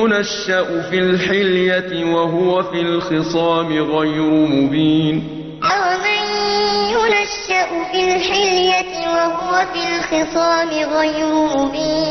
ينشأ في الحلية وهو في الخصام غير مبين. أَوَمَن يُنَشَّأُ فِي الْحِلْيَةِ وَهُوَ فِي الْخِصَامِ غَيْرُ مُبِينٍ